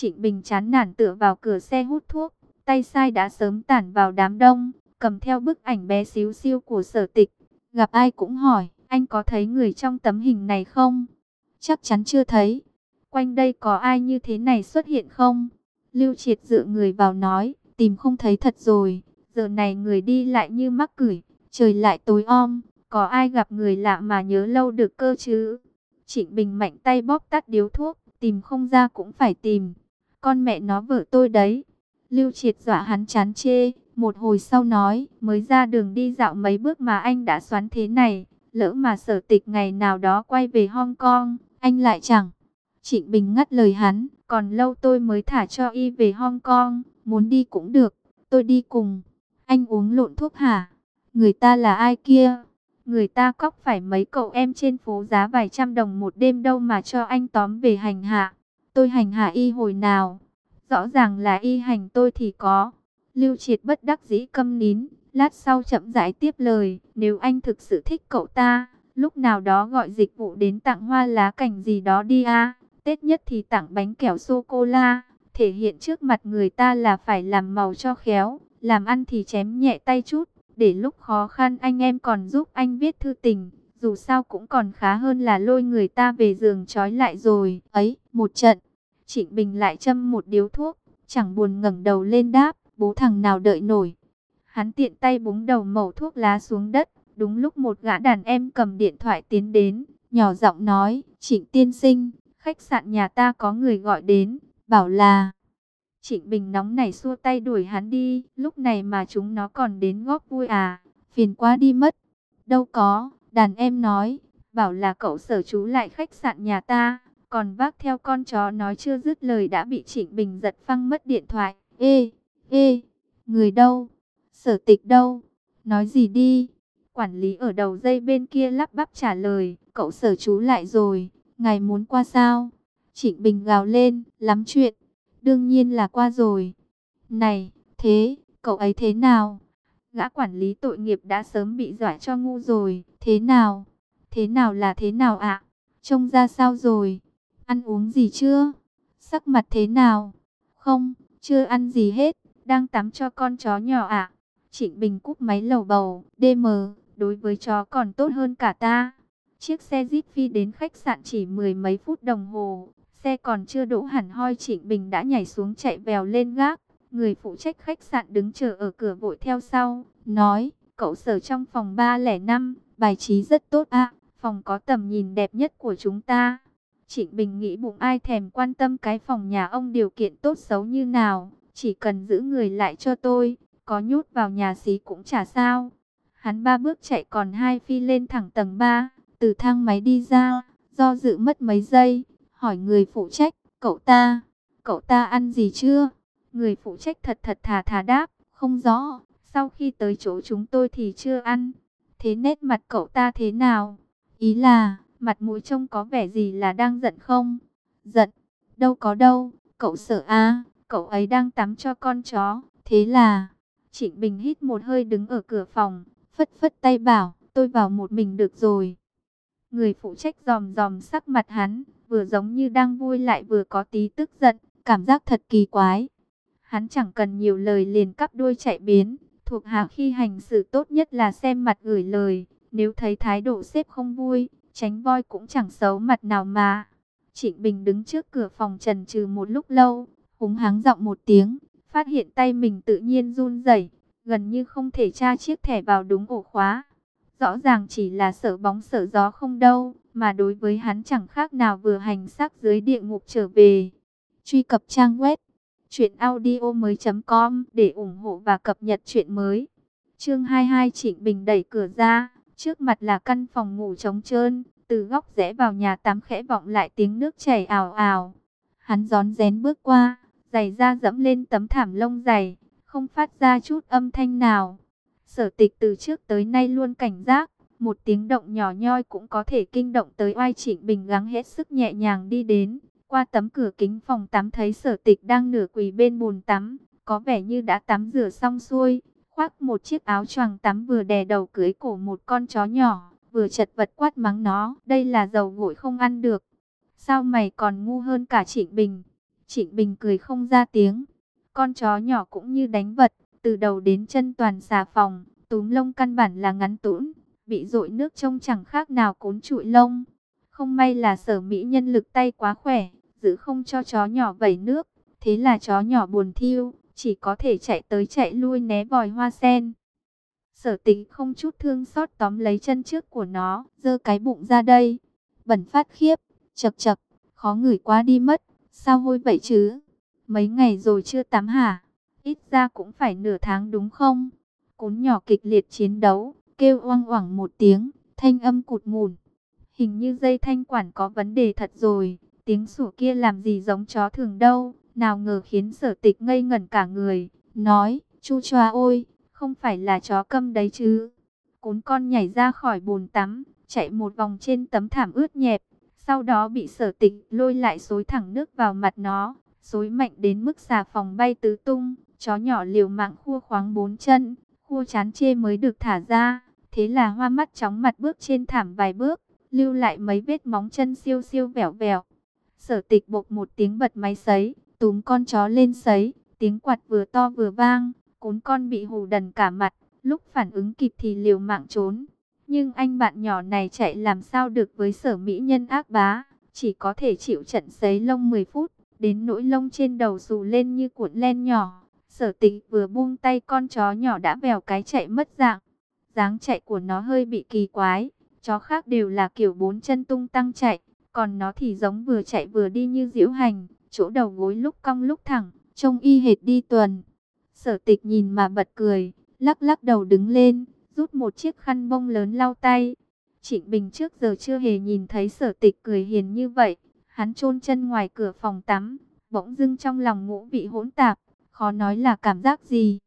Trịnh Bình chán nản tựa vào cửa xe hút thuốc, tay sai đã sớm tản vào đám đông, cầm theo bức ảnh bé xíu xiu của sở tịch. Gặp ai cũng hỏi, anh có thấy người trong tấm hình này không? Chắc chắn chưa thấy. Quanh đây có ai như thế này xuất hiện không? Lưu triệt dựa người vào nói, tìm không thấy thật rồi. Giờ này người đi lại như mắc cửi, trời lại tối om. Có ai gặp người lạ mà nhớ lâu được cơ chứ? Trịnh Bình mạnh tay bóp tắt điếu thuốc, tìm không ra cũng phải tìm. Con mẹ nó vợ tôi đấy. Lưu triệt dọa hắn chán chê, một hồi sau nói, mới ra đường đi dạo mấy bước mà anh đã xoắn thế này. Lỡ mà sở tịch ngày nào đó quay về Hong Kong, anh lại chẳng. Trịnh Bình ngắt lời hắn, còn lâu tôi mới thả cho y về Hong Kong, muốn đi cũng được, tôi đi cùng. Anh uống lộn thuốc hả? Người ta là ai kia? Người ta cóc phải mấy cậu em trên phố giá vài trăm đồng một đêm đâu mà cho anh tóm về hành hạ. Tôi hành hạ y hồi nào? Rõ ràng là y hành tôi thì có. Lưu triệt bất đắc dĩ câm nín, lát sau chậm rãi tiếp lời. Nếu anh thực sự thích cậu ta, lúc nào đó gọi dịch vụ đến tặng hoa lá cảnh gì đó đi a Tết nhất thì tặng bánh kẹo sô-cô-la. Thể hiện trước mặt người ta là phải làm màu cho khéo, làm ăn thì chém nhẹ tay chút để lúc khó khăn anh em còn giúp anh viết thư tình, dù sao cũng còn khá hơn là lôi người ta về giường trói lại rồi. Ấy, một trận, Trịnh Bình lại châm một điếu thuốc, chẳng buồn ngẩng đầu lên đáp, bố thằng nào đợi nổi. Hắn tiện tay búng đầu mẩu thuốc lá xuống đất, đúng lúc một gã đàn em cầm điện thoại tiến đến, nhỏ giọng nói, Trịnh tiên sinh, khách sạn nhà ta có người gọi đến, bảo là... Trịnh Bình nóng nảy xua tay đuổi hắn đi, lúc này mà chúng nó còn đến góp vui à, phiền quá đi mất. Đâu có, đàn em nói, bảo là cậu sở chú lại khách sạn nhà ta, còn vác theo con chó nói chưa dứt lời đã bị Trịnh Bình giật phăng mất điện thoại. Ê, ê, người đâu? Sở tịch đâu? Nói gì đi? Quản lý ở đầu dây bên kia lắp bắp trả lời, cậu sở chú lại rồi, ngài muốn qua sao? Trịnh Bình gào lên, lắm chuyện. Đương nhiên là qua rồi. Này, thế, cậu ấy thế nào? Gã quản lý tội nghiệp đã sớm bị dọa cho ngu rồi. Thế nào? Thế nào là thế nào ạ? Trông ra sao rồi? Ăn uống gì chưa? Sắc mặt thế nào? Không, chưa ăn gì hết. Đang tắm cho con chó nhỏ ạ. Trịnh Bình cúp máy lầu bầu. DM, đối với chó còn tốt hơn cả ta. Chiếc xe Jeep phi đến khách sạn chỉ mười mấy phút đồng hồ. Xe còn chưa đỗ hẳn hoi Trịnh Bình đã nhảy xuống chạy vèo lên gác. Người phụ trách khách sạn đứng chờ ở cửa vội theo sau, nói, cậu sở trong phòng 305, bài trí rất tốt ạ, phòng có tầm nhìn đẹp nhất của chúng ta. Trịnh Bình nghĩ bụng ai thèm quan tâm cái phòng nhà ông điều kiện tốt xấu như nào, chỉ cần giữ người lại cho tôi, có nhút vào nhà xí cũng chả sao. Hắn ba bước chạy còn hai phi lên thẳng tầng 3, từ thang máy đi ra, do dự mất mấy giây, hỏi người phụ trách, cậu ta, cậu ta ăn gì chưa? Người phụ trách thật thật thà thà đáp, không rõ, sau khi tới chỗ chúng tôi thì chưa ăn. Thế nét mặt cậu ta thế nào? Ý là, mặt mũi trông có vẻ gì là đang giận không? Giận, đâu có đâu, cậu sợ à, cậu ấy đang tắm cho con chó, thế là... Trịnh Bình hít một hơi đứng ở cửa phòng, phất phất tay bảo, tôi vào một mình được rồi. Người phụ trách dòm dòm sắc mặt hắn, vừa giống như đang vui lại vừa có tí tức giận, cảm giác thật kỳ quái. Hắn chẳng cần nhiều lời liền cắp đuôi chạy biến, thuộc hạ khi hành xử tốt nhất là xem mặt gửi lời, nếu thấy thái độ xếp không vui, tránh voi cũng chẳng xấu mặt nào mà. Trịnh Bình đứng trước cửa phòng trần trừ một lúc lâu, húng háng giọng một tiếng, phát hiện tay mình tự nhiên run rẩy, gần như không thể tra chiếc thẻ vào đúng ổ khóa. Rõ ràng chỉ là sợ bóng sợ gió không đâu, mà đối với hắn chẳng khác nào vừa hành xác dưới địa ngục trở về. Truy cập trang web truyệnaudiomoi.com để ủng hộ và cập nhật chuyện mới. Chương 22 Trịnh Bình đẩy cửa ra, trước mặt là căn phòng ngủ trống trơn, từ góc rẽ vào nhà tắm khẽ vọng lại tiếng nước chảy ào ào. Hắn gión rén bước qua, giày da dẫm lên tấm thảm lông dày, không phát ra chút âm thanh nào. Sở tịch từ trước tới nay luôn cảnh giác, một tiếng động nhỏ nhoi cũng có thể kinh động tới oai trịnh bình gắng hết sức nhẹ nhàng đi đến. Qua tấm cửa kính phòng tắm thấy sở tịch đang nửa quỳ bên bồn tắm, có vẻ như đã tắm rửa xong xuôi, khoác một chiếc áo choàng tắm vừa đè đầu cưới cổ một con chó nhỏ, vừa chật vật quát mắng nó, đây là dầu gội không ăn được. Sao mày còn ngu hơn cả trịnh bình? Trịnh Bình cười không ra tiếng. Con chó nhỏ cũng như đánh vật, từ đầu đến chân toàn xà phòng, túm lông căn bản là ngắn tũn, bị dội nước trông chẳng khác nào cốn trụi lông. Không may là sở mỹ nhân lực tay quá khỏe, giữ không cho chó nhỏ vẩy nước, thế là chó nhỏ buồn thiêu, chỉ có thể chạy tới chạy lui né vòi hoa sen. Sở tính không chút thương xót tóm lấy chân trước của nó, giơ cái bụng ra đây. Bẩn phát khiếp, chật chật, khó ngửi quá đi mất, sao hôi vậy chứ? Mấy ngày rồi chưa tắm hả? Ít ra cũng phải nửa tháng đúng không? Cún nhỏ kịch liệt chiến đấu, kêu oang oảng một tiếng, thanh âm cụt mùn Hình như dây thanh quản có vấn đề thật rồi, tiếng sủa kia làm gì giống chó thường đâu, nào ngờ khiến sở tịch ngây ngẩn cả người, nói, chu choa ôi, không phải là chó câm đấy chứ. Cún con nhảy ra khỏi bồn tắm, chạy một vòng trên tấm thảm ướt nhẹp, sau đó bị sở tịch lôi lại xối thẳng nước vào mặt nó, xối mạnh đến mức xà phòng bay tứ tung, chó nhỏ liều mạng khua khoáng bốn chân, khua chán chê mới được thả ra, thế là hoa mắt chóng mặt bước trên thảm vài bước, lưu lại mấy vết móng chân siêu siêu vẻo vẻo. Sở tịch bộc một tiếng bật máy sấy, túm con chó lên sấy, tiếng quạt vừa to vừa vang, cún con bị hù đần cả mặt, lúc phản ứng kịp thì liều mạng trốn. Nhưng anh bạn nhỏ này chạy làm sao được với sở mỹ nhân ác bá, chỉ có thể chịu trận sấy lông 10 phút, đến nỗi lông trên đầu dù lên như cuộn len nhỏ. Sở tịch vừa buông tay con chó nhỏ đã vèo cái chạy mất dạng. dáng chạy của nó hơi bị kỳ quái, chó khác đều là kiểu bốn chân tung tăng chạy, còn nó thì giống vừa chạy vừa đi như diễu hành, chỗ đầu gối lúc cong lúc thẳng, trông y hệt đi tuần. Sở tịch nhìn mà bật cười, lắc lắc đầu đứng lên, rút một chiếc khăn bông lớn lau tay. Trịnh Bình trước giờ chưa hề nhìn thấy sở tịch cười hiền như vậy. Hắn chôn chân ngoài cửa phòng tắm, bỗng dưng trong lòng ngũ vị hỗn tạp, khó nói là cảm giác gì.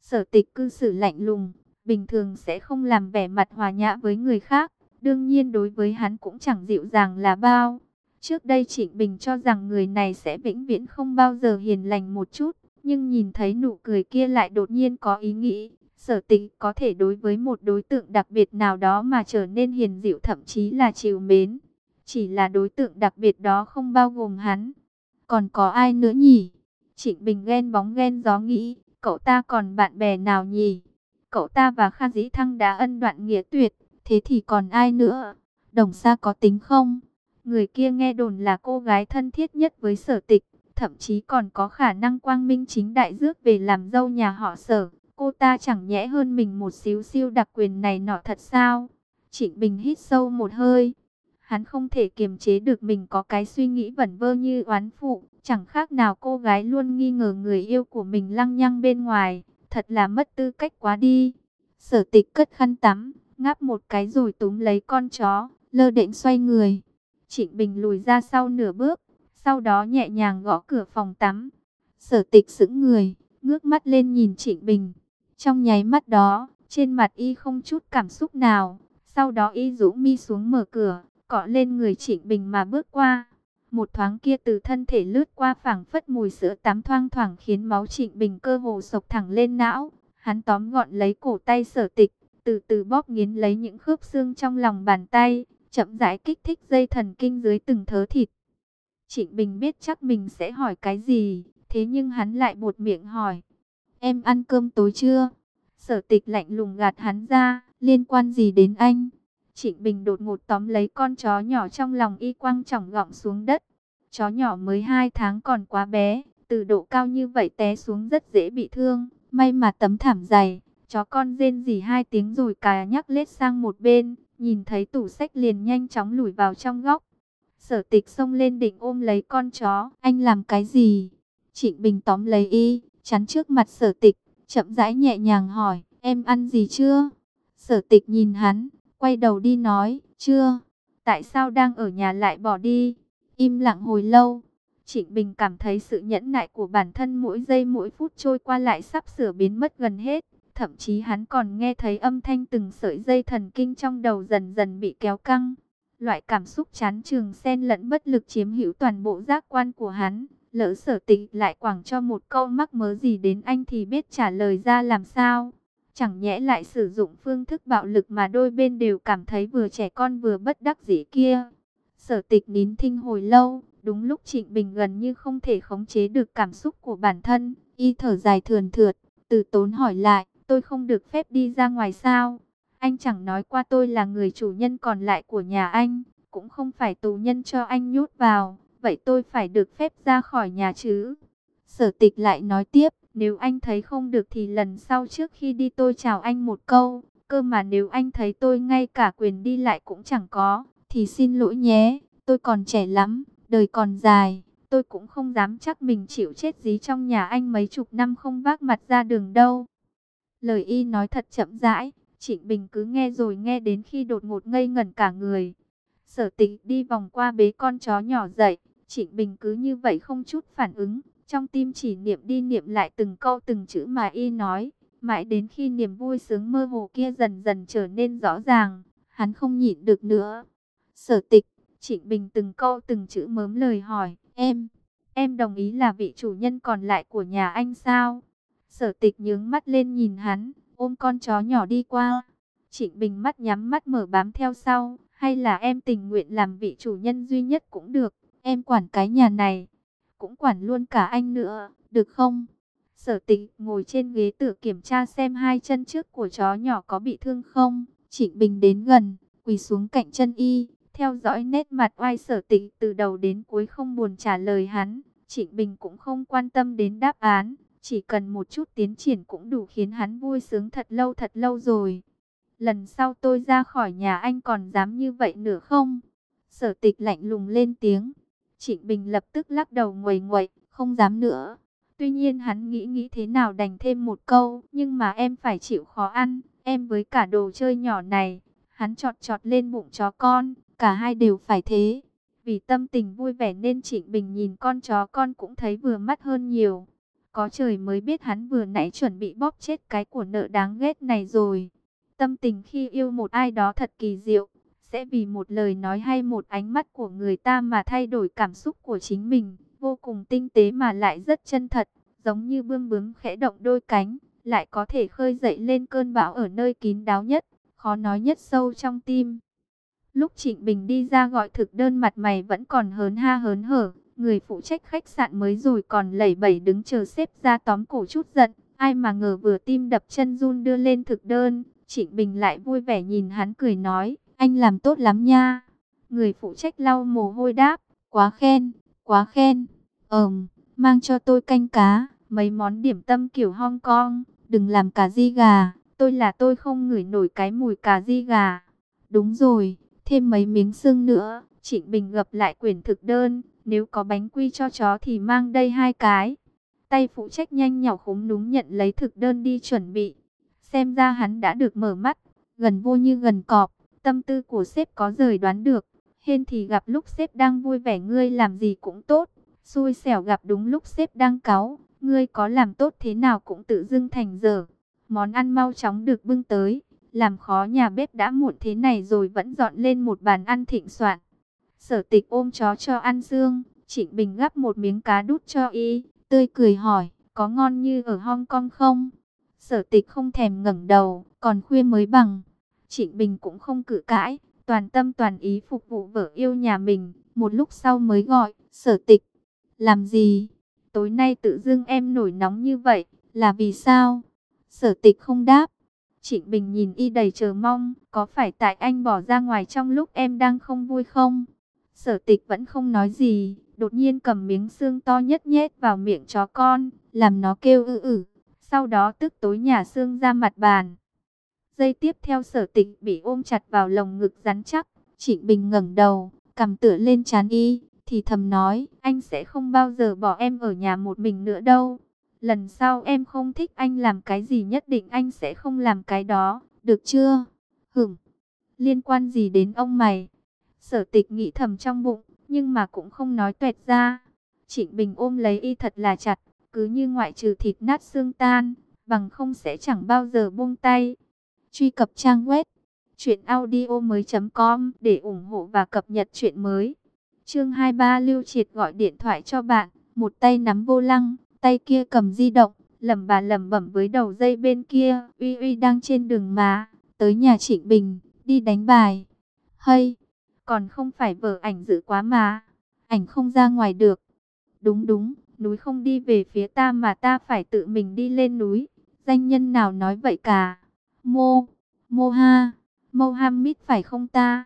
Sở tịch cư xử lạnh lùng, bình thường sẽ không làm vẻ mặt hòa nhã với người khác. Đương nhiên đối với hắn cũng chẳng dịu dàng là bao. Trước đây Trịnh Bình cho rằng người này sẽ vĩnh viễn không bao giờ hiền lành một chút. Nhưng nhìn thấy nụ cười kia lại đột nhiên có ý nghĩ. Sở tịch có thể đối với một đối tượng đặc biệt nào đó mà trở nên hiền dịu thậm chí là chiều mến. Chỉ là đối tượng đặc biệt đó không bao gồm hắn. Còn có ai nữa nhỉ? Trịnh Bình ghen bóng ghen gió nghĩ, cậu ta còn bạn bè nào nhỉ? Cậu ta và Kha Dĩ Thăng đã ân đoạn nghĩa tuyệt, thế thì còn ai nữa? Đồng Sa có tính không? Người kia nghe đồn là cô gái thân thiết nhất với sở tịch, thậm chí còn có khả năng quang minh chính đại rước về làm dâu nhà họ sở. Cô ta chẳng nhẽ hơn mình một xíu siêu đặc quyền này nọ thật sao? Trịnh Bình hít sâu một hơi. Hắn không thể kiềm chế được mình có cái suy nghĩ vẩn vơ như oán phụ. Chẳng khác nào cô gái luôn nghi ngờ người yêu của mình lăng nhăng bên ngoài. Thật là mất tư cách quá đi. Sở tịch cất khăn tắm, ngáp một cái rồi túm lấy con chó, lơ đễnh xoay người. Trịnh Bình lùi ra sau nửa bước, sau đó nhẹ nhàng gõ cửa phòng tắm. Sở tịch sững người, ngước mắt lên nhìn Trịnh Bình. Trong nháy mắt đó, trên mặt y không chút cảm xúc nào. Sau đó y rũ mi xuống mở cửa, cọ lên người Trịnh Bình mà bước qua. Một thoáng kia từ thân thể lướt qua phảng phất mùi sữa tắm thoang thoảng khiến máu Trịnh Bình cơ hồ sộc thẳng lên não. Hắn tóm gọn lấy cổ tay sở tịch, từ từ bóp nghiến lấy những khớp xương trong lòng bàn tay, chậm rãi kích thích dây thần kinh dưới từng thớ thịt. Trịnh Bình biết chắc mình sẽ hỏi cái gì, thế nhưng hắn lại buột miệng hỏi. Em ăn cơm tối chưa? Sở tịch lạnh lùng gạt hắn ra, liên quan gì đến anh? Trịnh Bình đột ngột tóm lấy con chó nhỏ trong lòng y quang trọng gọng xuống đất. Chó nhỏ mới 2 tháng còn quá bé, từ độ cao như vậy té xuống rất dễ bị thương. May mà tấm thảm dày, chó con rên rỉ hai tiếng rồi cà nhắc lết sang một bên, nhìn thấy tủ sách liền nhanh chóng lùi vào trong góc. Sở tịch xông lên định ôm lấy con chó, anh làm cái gì? Trịnh Bình tóm lấy y, chắn trước mặt sở tịch, chậm rãi nhẹ nhàng hỏi, em ăn gì chưa? Sở tịch nhìn hắn, quay đầu đi nói, chưa. Tại sao đang ở nhà lại bỏ đi? Im lặng hồi lâu. Trịnh Bình cảm thấy sự nhẫn nại của bản thân mỗi giây mỗi phút trôi qua lại sắp sửa biến mất gần hết. Thậm chí hắn còn nghe thấy âm thanh từng sợi dây thần kinh trong đầu dần dần bị kéo căng. Loại cảm xúc chán trường xen lẫn bất lực chiếm hữu toàn bộ giác quan của hắn. Lỡ sở tịch lại quảng cho một câu mắc mớ gì đến anh thì biết trả lời ra làm sao. Chẳng nhẽ lại sử dụng phương thức bạo lực mà đôi bên đều cảm thấy vừa trẻ con vừa bất đắc dĩ kia. Sở tịch nín thinh hồi lâu, Đúng lúc Trịnh Bình gần như không thể khống chế được cảm xúc của bản thân, y thở dài thườn thượt, từ tốn hỏi lại, tôi không được phép đi ra ngoài sao? Anh chẳng nói qua tôi là người chủ nhân còn lại của nhà anh, cũng không phải tù nhân cho anh nhốt vào, vậy tôi phải được phép ra khỏi nhà chứ? Sở tịch lại nói tiếp, nếu anh thấy không được thì lần sau trước khi đi tôi chào anh một câu, cơ mà nếu anh thấy tôi ngay cả quyền đi lại cũng chẳng có, thì xin lỗi nhé, tôi còn trẻ lắm, đời còn dài, tôi cũng không dám chắc mình chịu chết dí trong nhà anh mấy chục năm không vác mặt ra đường đâu. Lời y nói thật chậm rãi, Trịnh Bình cứ nghe rồi nghe đến khi đột ngột ngây ngẩn cả người. Sở tịch đi vòng qua bế con chó nhỏ dậy, Trịnh Bình cứ như vậy không chút phản ứng, trong tim chỉ niệm đi niệm lại từng câu từng chữ mà y nói, mãi đến khi niềm vui sướng mơ hồ kia dần dần trở nên rõ ràng, hắn không nhịn được nữa. Sở tịch, Trịnh Bình từng câu từng chữ mớm lời hỏi, em, em đồng ý là vị chủ nhân còn lại của nhà anh sao? Sở tịch nhướng mắt lên nhìn hắn, ôm con chó nhỏ đi qua. Trịnh Bình mắt nhắm mắt mở bám theo sau, hay là em tình nguyện làm vị chủ nhân duy nhất cũng được, em quản cái nhà này, cũng quản luôn cả anh nữa, được không? Sở tịch ngồi trên ghế tự kiểm tra xem hai chân trước của chó nhỏ có bị thương không. Trịnh Bình đến gần, quỳ xuống cạnh chân y, theo dõi nét mặt oai sở tịch từ đầu đến cuối không buồn trả lời hắn. Trịnh Bình cũng không quan tâm đến đáp án, chỉ cần một chút tiến triển cũng đủ khiến hắn vui sướng thật lâu thật lâu rồi. Lần sau tôi ra khỏi nhà anh còn dám như vậy nữa không? Sở tịch lạnh lùng lên tiếng. Trịnh Bình lập tức lắc đầu nguầy nguậy, không dám nữa. Tuy nhiên hắn nghĩ nghĩ thế nào đành thêm một câu, nhưng mà em phải chịu khó ăn, em với cả đồ chơi nhỏ này. Hắn trọt trọt lên bụng chó con, cả hai đều phải thế. Vì tâm tình vui vẻ nên Trịnh Bình nhìn con chó con cũng thấy vừa mắt hơn nhiều. Có trời mới biết hắn vừa nãy chuẩn bị bóp chết cái của nợ đáng ghét này rồi. Tâm tình khi yêu một ai đó thật kỳ diệu, sẽ vì một lời nói hay một ánh mắt của người ta mà thay đổi cảm xúc của chính mình, vô cùng tinh tế mà lại rất chân thật, giống như bươm bướm khẽ động đôi cánh, lại có thể khơi dậy lên cơn bão ở nơi kín đáo nhất, khó nói nhất sâu trong tim. Lúc Trịnh Bình đi ra gọi thực đơn mặt mày vẫn còn hớn ha hớn hở, người phụ trách khách sạn mới rồi còn lẩy bẩy đứng chờ xếp ra tóm cổ chút giận, ai mà ngờ vừa tim đập chân run đưa lên thực đơn, Trịnh Bình lại vui vẻ nhìn hắn cười nói, anh làm tốt lắm nha. Người phụ trách lau mồ hôi đáp, quá khen, quá khen. Ờm, mang cho tôi canh cá, mấy món điểm tâm kiểu Hong Kong, đừng làm cà di gà. Tôi là tôi không ngửi nổi cái mùi cà di gà. Đúng rồi, thêm mấy miếng xương nữa. Trịnh Bình gập lại quyển thực đơn, nếu có bánh quy cho chó thì mang đây hai cái. Tay phụ trách nhanh nhỏ khúm núm nhận lấy thực đơn đi chuẩn bị. Xem ra hắn đã được mở mắt, gần vô như gần cọp. Tâm tư của sếp có rời đoán được. Hên thì gặp lúc sếp đang vui vẻ ngươi làm gì cũng tốt. Xui xẻo gặp đúng lúc sếp đang cáu. Ngươi có làm tốt thế nào cũng tự dưng thành dở. Món ăn mau chóng được bưng tới. Làm khó nhà bếp đã muộn thế này rồi vẫn dọn lên một bàn ăn thịnh soạn. Sở tịch ôm chó cho ăn dương, Trịnh Bình gắp một miếng cá đút cho y. Tươi cười hỏi, có ngon như ở Hong Kong không? Sở tịch không thèm ngẩng đầu, còn khuya mới bằng. Trịnh Bình cũng không cự cãi, toàn tâm toàn ý phục vụ vợ yêu nhà mình. Một lúc sau mới gọi, sở tịch. Làm gì? Tối nay tự dưng em nổi nóng như vậy, là vì sao? Sở tịch không đáp. Trịnh Bình nhìn y đầy chờ mong, có phải tại anh bỏ ra ngoài trong lúc em đang không vui không? Sở tịch vẫn không nói gì, đột nhiên cầm miếng xương to nhất nhét vào miệng chó con, làm nó kêu ư ử. Sau đó tức tối nhà xương ra mặt bàn. Giây tiếp theo sở tịch bị ôm chặt vào lồng ngực rắn chắc. Trịnh Bình ngẩng đầu, cầm tựa lên chán y, thì thầm nói, anh sẽ không bao giờ bỏ em ở nhà một mình nữa đâu. Lần sau em không thích anh làm cái gì nhất định anh sẽ không làm cái đó, được chưa? Hửm, liên quan gì đến ông mày? Sở tịch nghĩ thầm trong bụng, nhưng mà cũng không nói tuẹt ra. Trịnh Bình ôm lấy y thật là chặt, cứ như ngoại trừ thịt nát xương tan, bằng không sẽ chẳng bao giờ buông tay. Truy cập trang web truyệnaudiomoi.com để ủng hộ và cập nhật chuyện mới. Chương 23 Lưu Triệt gọi điện thoại cho bạn, một tay nắm vô lăng, tay kia cầm di động, lẩm bà lẩm bẩm với đầu dây bên kia, Uy Uy đang trên đường mà, tới nhà Trịnh Bình, đi đánh bài. Hay, còn không phải vợ ảnh dự quá mà. ảnh không ra ngoài được. Đúng đúng, núi không đi về phía ta mà ta phải tự mình đi lên núi. Danh nhân nào nói vậy cả? Mô, Mô Ha, Mohammed phải không ta?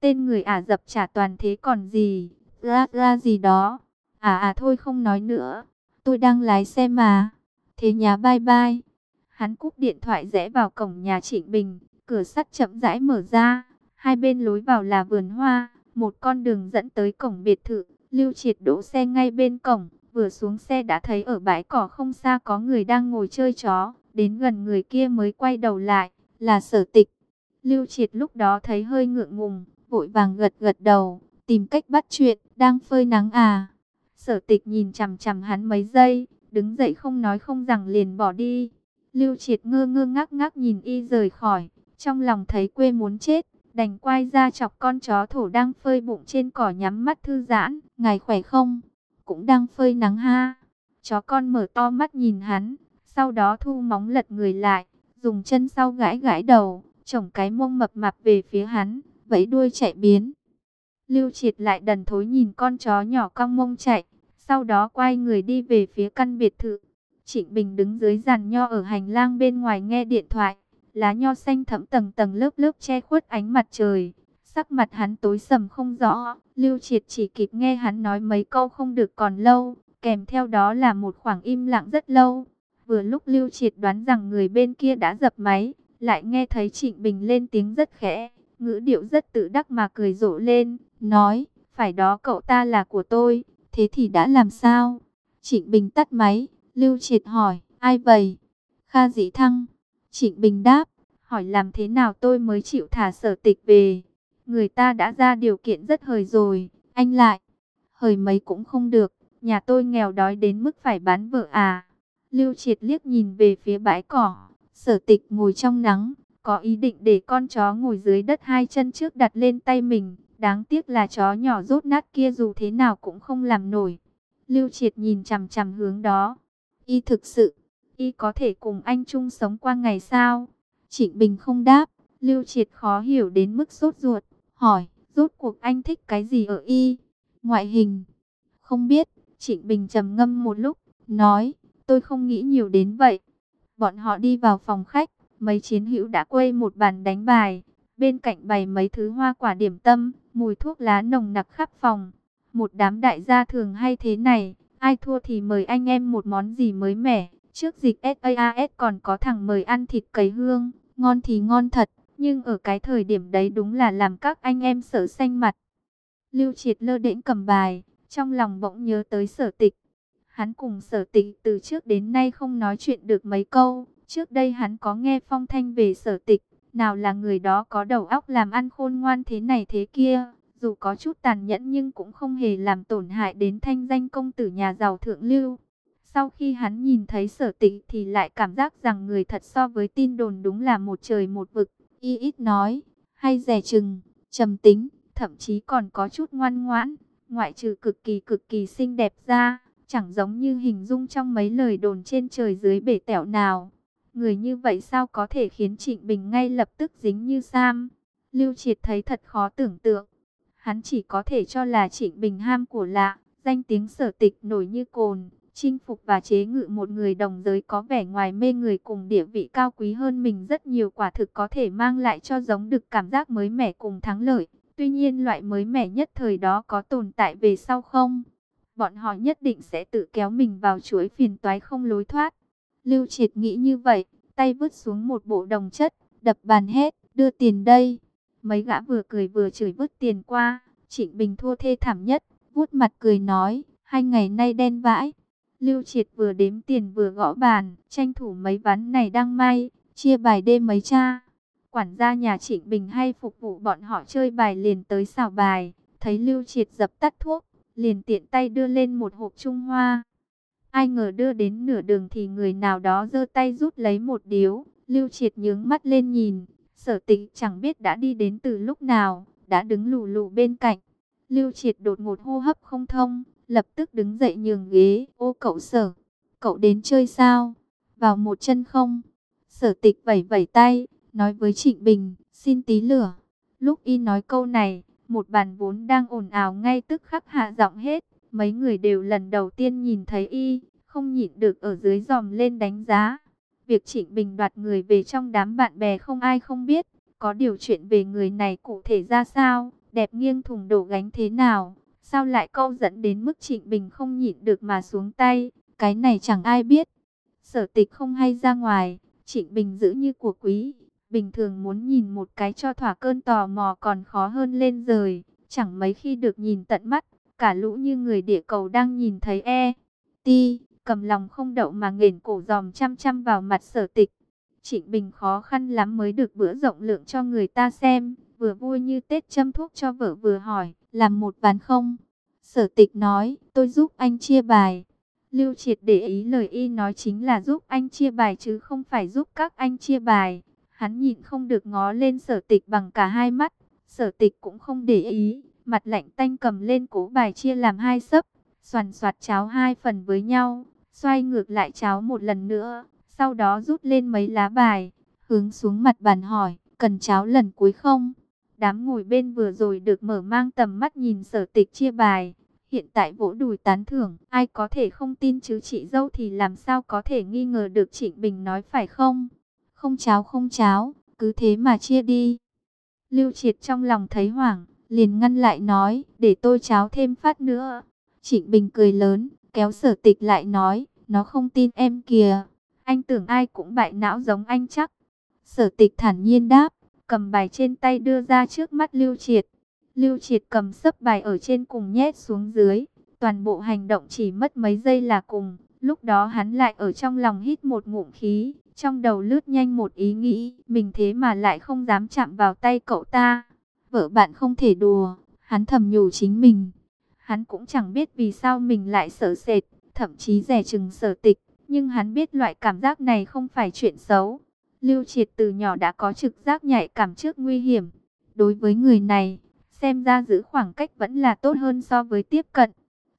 Tên người Ả Rập trả toàn thế còn gì? Ra ra gì đó. À à thôi không nói nữa. Tôi đang lái xe mà. Thế nhà bye bye. Hắn cúp điện thoại rẽ vào cổng nhà Trịnh Bình. Cửa sắt chậm rãi mở ra. Hai bên lối vào là vườn hoa. Một con đường dẫn tới cổng biệt thự. Lưu triệt đỗ xe ngay bên cổng. Vừa xuống xe đã thấy ở bãi cỏ không xa có người đang ngồi chơi chó. Đến gần người kia mới quay đầu lại. Là sở tịch. Lưu triệt lúc đó thấy hơi ngượng ngùng. Vội vàng gật gật đầu. Tìm cách bắt chuyện. Đang phơi nắng à. Sở tịch nhìn chằm chằm hắn mấy giây. Đứng dậy không nói không rằng liền bỏ đi. Lưu triệt ngơ ngơ ngác ngác nhìn y rời khỏi. Trong lòng thấy quê muốn chết đành quay ra chọc con chó thổ đang phơi bụng trên cỏ nhắm mắt thư giãn. Ngài khỏe không? Cũng đang phơi nắng ha. Chó con mở to mắt nhìn hắn, sau đó thu móng lật người lại, dùng chân sau gãi gãi đầu, chồng cái mông mập mạp về phía hắn, vẫy đuôi chạy biến. Lưu triệt lại đần thối nhìn con chó nhỏ cong mông chạy, sau đó quay người đi về phía căn biệt thự. Trịnh Bình đứng dưới giàn nho ở hành lang bên ngoài nghe điện thoại lá nho xanh thẫm tầng tầng lớp lớp che khuất ánh mặt trời. Sắc mặt hắn tối sầm không rõ, Lưu Triệt chỉ kịp nghe hắn nói mấy câu không được còn lâu, kèm theo đó là một khoảng im lặng rất lâu. Vừa lúc Lưu Triệt đoán rằng người bên kia đã dập máy, lại nghe thấy Trịnh Bình lên tiếng rất khẽ, ngữ điệu rất tự đắc mà cười rộ lên, nói, phải đó cậu ta là của tôi, thế thì đã làm sao? Trịnh Bình tắt máy, Lưu Triệt hỏi, ai vậy? Kha Dĩ Thăng. Trịnh Bình đáp, hỏi làm thế nào tôi mới chịu thả sở tịch về. Người ta đã ra điều kiện rất hời rồi, anh lại. Hời mấy cũng không được, nhà tôi nghèo đói đến mức phải bán vợ à. Lưu triệt liếc nhìn về phía bãi cỏ, sở tịch ngồi trong nắng, có ý định để con chó ngồi dưới đất hai chân trước đặt lên tay mình. Đáng tiếc là chó nhỏ rốt nát kia dù thế nào cũng không làm nổi. Lưu triệt nhìn chằm chằm hướng đó. Y thực sự y có thể cùng anh chung sống qua ngày sao? Trịnh Bình không đáp, Lưu Triệt khó hiểu đến mức sốt ruột, hỏi, rốt cuộc anh thích cái gì ở y? Ngoại hình? Không biết, Trịnh Bình trầm ngâm một lúc, nói, tôi không nghĩ nhiều đến vậy. Bọn họ đi vào phòng khách, mấy chiến hữu đã quay một bàn đánh bài, bên cạnh bày mấy thứ hoa quả điểm tâm, mùi thuốc lá nồng nặc khắp phòng. Một đám đại gia thường hay thế này, ai thua thì mời anh em một món gì mới mẻ. Trước dịch SAAS còn có thằng mời ăn thịt cấy hương, ngon thì ngon thật, nhưng ở cái thời điểm đấy đúng là làm các anh em sợ xanh mặt. Lưu triệt lơ đễnh cầm bài, trong lòng bỗng nhớ tới sở tịch. Hắn cùng sở tịch từ trước đến nay không nói chuyện được mấy câu. Trước đây hắn có nghe phong thanh về sở tịch, nào là người đó có đầu óc làm ăn khôn ngoan thế này thế kia. Dù có chút tàn nhẫn nhưng cũng không hề làm tổn hại đến thanh danh công tử nhà giàu thượng lưu. Sau khi hắn nhìn thấy sở tịch thì lại cảm giác rằng người thật so với tin đồn đúng là một trời một vực. Y ít nói, hay rẻ chừng, trầm tính, thậm chí còn có chút ngoan ngoãn. Ngoại trừ cực kỳ cực kỳ xinh đẹp ra, chẳng giống như hình dung trong mấy lời đồn trên trời dưới bể tẻo nào. Người như vậy sao có thể khiến Trịnh Bình ngay lập tức dính như Sam? Lưu Triệt thấy thật khó tưởng tượng. Hắn chỉ có thể cho là Trịnh Bình ham của lạ, danh tiếng sở tịch nổi như cồn, chinh phục và chế ngự một người đồng giới có vẻ ngoài mê người cùng địa vị cao quý hơn mình rất nhiều quả thực có thể mang lại cho giống được cảm giác mới mẻ cùng thắng lợi. Tuy nhiên loại mới mẻ nhất thời đó có tồn tại về sau không? Bọn họ nhất định sẽ tự kéo mình vào chuỗi phiền toái không lối thoát. Lưu Triệt nghĩ như vậy, tay vứt xuống một bộ đồng chất, đập bàn hết, đưa tiền đây. Mấy gã vừa cười vừa chửi vứt tiền qua, Trịnh Bình thua thê thảm nhất, vuốt mặt cười nói, hai ngày nay đen vãi, Lưu Triệt vừa đếm tiền vừa gõ bàn, tranh thủ mấy ván này đang may, chia bài đêm mấy cha. Quản gia nhà Trịnh Bình hay phục vụ bọn họ chơi bài liền tới xào bài, thấy Lưu Triệt dập tắt thuốc, liền tiện tay đưa lên một hộp trung hoa. Ai ngờ đưa đến nửa đường thì người nào đó giơ tay rút lấy một điếu, Lưu Triệt nhướng mắt lên nhìn, sở tịch chẳng biết đã đi đến từ lúc nào, đã đứng lù lù bên cạnh. Lưu Triệt đột ngột hô hấp không thông, lập tức đứng dậy nhường ghế. Ô cậu sở, cậu đến chơi sao? Vào một chân không? Sở tịch vẩy vẩy tay, nói với Trịnh Bình, xin tí lửa. Lúc y nói câu này, Một bàn vốn đang ồn ào ngay tức khắc hạ giọng hết. Mấy người đều lần đầu tiên nhìn thấy y, không nhịn được ở dưới dòm lên đánh giá. Việc Trịnh Bình đoạt người về trong đám bạn bè không ai không biết. Có điều chuyện về người này cụ thể ra sao, đẹp nghiêng thùng đổ gánh thế nào, sao lại câu dẫn đến mức Trịnh Bình không nhịn được mà xuống tay, cái này chẳng ai biết. Sở tịch không hay ra ngoài, Trịnh Bình giữ như của quý, bình thường muốn nhìn một cái cho thỏa cơn tò mò còn khó hơn lên rời, chẳng mấy khi được nhìn tận mắt, cả lũ như người địa cầu đang nhìn thấy e. Ti, cầm lòng không đậu mà nghển cổ giòm chăm chăm vào mặt sở tịch. Trịnh Bình khó khăn lắm mới được bữa rộng lượng cho người ta xem, vừa vui như Tết châm thuốc cho vợ vừa hỏi, làm một ván không? Sở tịch nói, tôi giúp anh chia bài. Lưu triệt để ý lời y nói chính là giúp anh chia bài chứ không phải giúp các anh chia bài. Hắn nhìn không được ngó lên sở tịch bằng cả hai mắt. Sở tịch cũng không để ý, mặt lạnh tanh cầm lên cố bài chia làm hai sấp. Xoàn xoạt cháo hai phần với nhau, xoay ngược lại cháo một lần nữa. Sau đó rút lên mấy lá bài, hướng xuống mặt bàn hỏi, cần cháo lần cuối không? Đám ngồi bên vừa rồi được mở mang tầm mắt nhìn sở tịch chia bài. Hiện tại vỗ đùi tán thưởng, ai có thể không tin chứ chị dâu thì làm sao có thể nghi ngờ được Trịnh Bình nói phải không? Không cháo không cháo, cứ thế mà chia đi. Lưu Triệt trong lòng thấy hoảng, liền ngăn lại nói, để tôi cháo thêm phát nữa. Trịnh Bình cười lớn, kéo sở tịch lại nói, nó không tin em kìa. Anh tưởng ai cũng bại não giống anh chắc. Sở tịch thản nhiên đáp, cầm bài trên tay đưa ra trước mắt Lưu Triệt. Lưu Triệt cầm sấp bài ở trên cùng nhét xuống dưới. Toàn bộ hành động chỉ mất mấy giây là cùng. Lúc đó hắn lại ở trong lòng hít một ngụm khí. Trong đầu lướt nhanh một ý nghĩ. Mình thế mà lại không dám chạm vào tay cậu ta. Vợ bạn không thể đùa. Hắn thầm nhủ chính mình. Hắn cũng chẳng biết vì sao mình lại sợ sệt. Thậm chí rẻ chừng sở tịch. Nhưng hắn biết loại cảm giác này không phải chuyện xấu. Lưu Triệt từ nhỏ đã có trực giác nhạy cảm trước nguy hiểm. Đối với người này, xem ra giữ khoảng cách vẫn là tốt hơn so với tiếp cận.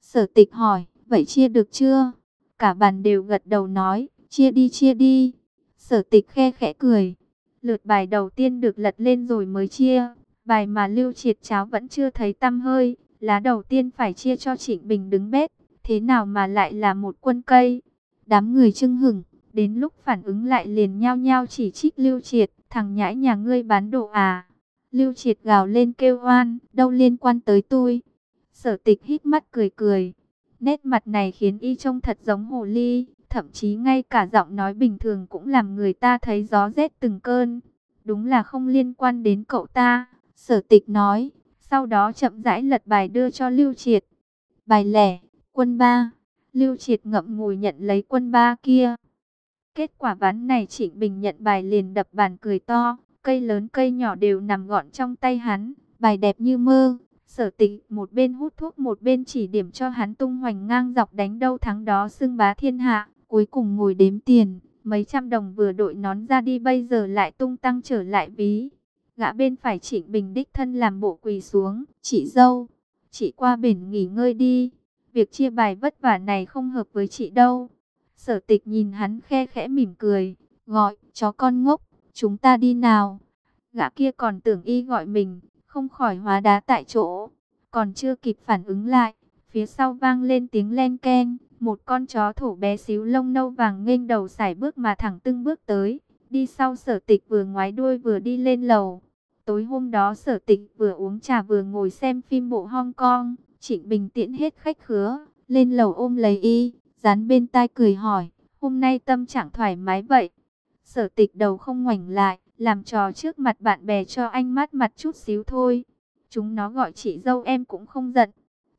Sở tịch hỏi, vậy chia được chưa? Cả bàn đều gật đầu nói, chia đi chia đi. Sở tịch khe khẽ cười. Lượt bài đầu tiên được lật lên rồi mới chia. Bài mà lưu triệt cháo vẫn chưa thấy tâm hơi. Lá đầu tiên phải chia cho Trịnh Bình đứng bếp. Thế nào mà lại là một quân cây? Đám người chưng hửng. Đến lúc phản ứng lại liền nhao nhao chỉ trích lưu triệt. Thằng nhãi nhà ngươi bán đồ à? Lưu triệt gào lên kêu oan, đâu liên quan tới tôi. Sở tịch hít mắt cười cười. Nét mặt này khiến y trông thật giống hồ ly, thậm chí ngay cả giọng nói bình thường cũng làm người ta thấy gió rét từng cơn. Đúng là không liên quan đến cậu ta, sở tịch nói, sau đó chậm rãi lật bài đưa cho Lưu Triệt. Bài lẻ, quân ba, Lưu Triệt ngậm ngùi nhận lấy quân ba kia. Kết quả ván này Trịnh Bình nhận bài liền đập bàn cười to. Cây lớn cây nhỏ đều nằm gọn trong tay hắn, bài đẹp như mơ. Sở tịch một bên hút thuốc một bên chỉ điểm cho hắn tung hoành ngang dọc đánh đâu thắng đó xưng bá thiên hạ. Cuối cùng ngồi đếm tiền, mấy trăm đồng vừa đội nón ra đi bây giờ lại tung tăng trở lại ví. Gã bên phải Trịnh Bình đích thân làm bộ quỳ xuống, chị dâu, chị qua biển nghỉ ngơi đi. Việc chia bài vất vả này không hợp với chị đâu. Sở tịch nhìn hắn khe khẽ mỉm cười, gọi, chó con ngốc, chúng ta đi nào. Gã kia còn tưởng y gọi mình, không khỏi hóa đá tại chỗ. Còn chưa kịp phản ứng lại, phía sau vang lên tiếng len keng. Một con chó thổ bé xíu lông nâu vàng nghênh đầu sải bước mà thẳng tưng bước tới. Đi sau sở tịch vừa ngoái đuôi vừa đi lên lầu. Tối hôm đó sở tịch vừa uống trà vừa ngồi xem phim bộ Hong Kong. Trịnh Bình tiễn hết khách khứa, lên lầu ôm lấy y, dán bên tai cười hỏi, hôm nay tâm trạng thoải mái vậy. Sở tịch đầu không ngoảnh lại, làm trò trước mặt bạn bè cho anh mát mặt chút xíu thôi. Chúng nó gọi chị dâu em cũng không giận.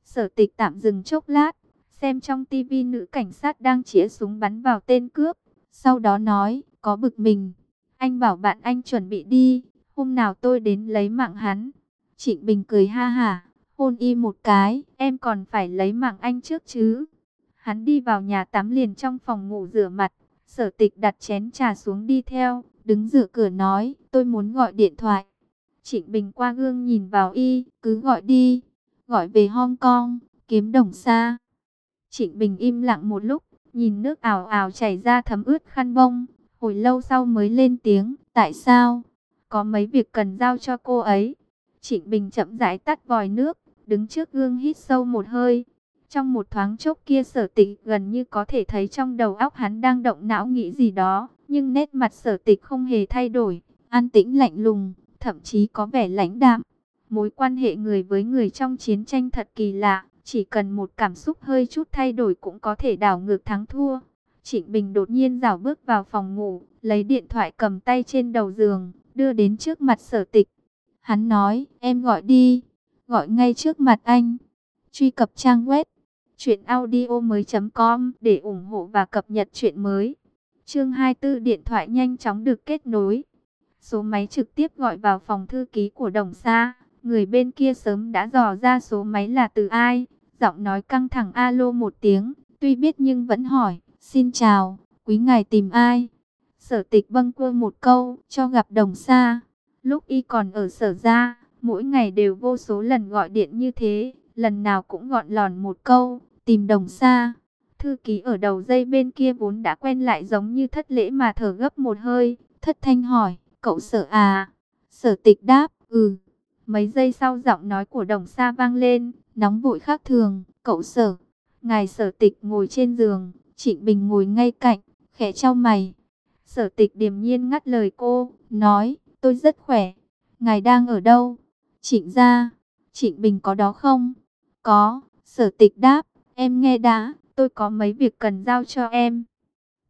Sở tịch tạm dừng chốc lát, xem trong tivi nữ cảnh sát đang chĩa súng bắn vào tên cướp. Sau đó nói, có bực mình. Anh bảo bạn anh chuẩn bị đi, hôm nào tôi đến lấy mạng hắn. Trịnh Bình cười ha hả, hôn y một cái, em còn phải lấy mạng anh trước chứ. Hắn đi vào nhà tắm liền trong phòng ngủ rửa mặt, sở tịch đặt chén trà xuống đi theo, đứng giữa cửa nói, tôi muốn gọi điện thoại. Trịnh Bình qua gương nhìn vào y, cứ gọi đi, gọi về Hong Kong, kiếm đồng xa. Trịnh Bình im lặng một lúc, nhìn nước ảo ảo chảy ra thấm ướt khăn bông, hồi lâu sau mới lên tiếng, tại sao? Có mấy việc cần giao cho cô ấy. Trịnh Bình chậm rãi tắt vòi nước, đứng trước gương hít sâu một hơi. Trong một thoáng chốc kia sở tịch gần như có thể thấy trong đầu óc hắn đang động não nghĩ gì đó, nhưng nét mặt sở tịch không hề thay đổi, an tĩnh lạnh lùng, thậm chí có vẻ lãnh đạm. Mối quan hệ người với người trong chiến tranh thật kỳ lạ, chỉ cần một cảm xúc hơi chút thay đổi cũng có thể đảo ngược thắng thua. Trịnh Bình đột nhiên rảo bước vào phòng ngủ, lấy điện thoại cầm tay trên đầu giường, đưa đến trước mặt sở tịch. Hắn nói, em gọi đi, gọi ngay trước mặt anh. Truy cập trang web truyệnaudiomoi.com để ủng hộ và cập nhật chuyện mới. Chương 24 điện thoại nhanh chóng được kết nối. Số máy trực tiếp gọi vào phòng thư ký của Đồng Sa. Người bên kia sớm đã dò ra số máy là từ ai. Giọng nói căng thẳng alo một tiếng. Tuy biết nhưng vẫn hỏi. Xin chào, quý ngài tìm ai? Sở tịch bâng quơ một câu, cho gặp Đồng Sa. Lúc y còn ở sở ra, mỗi ngày đều vô số lần gọi điện như thế. Lần nào cũng gọn lòn một câu, tìm Đồng Sa. Thư ký ở đầu dây bên kia vốn đã quen lại giống như thất lễ mà thở gấp một hơi. Thất thanh hỏi, cậu sợ à? Sở tịch đáp, ừ. Mấy giây sau giọng nói của đồng sa vang lên, nóng vội khác thường, cậu sở. Ngài sở tịch ngồi trên giường, Trịnh Bình ngồi ngay cạnh, khẽ trao mày. Sở tịch điềm nhiên ngắt lời cô, nói, tôi rất khỏe. Ngài đang ở đâu? Trịnh ra, Trịnh Bình có đó không? Có, sở tịch đáp, em nghe đã, tôi có mấy việc cần giao cho em.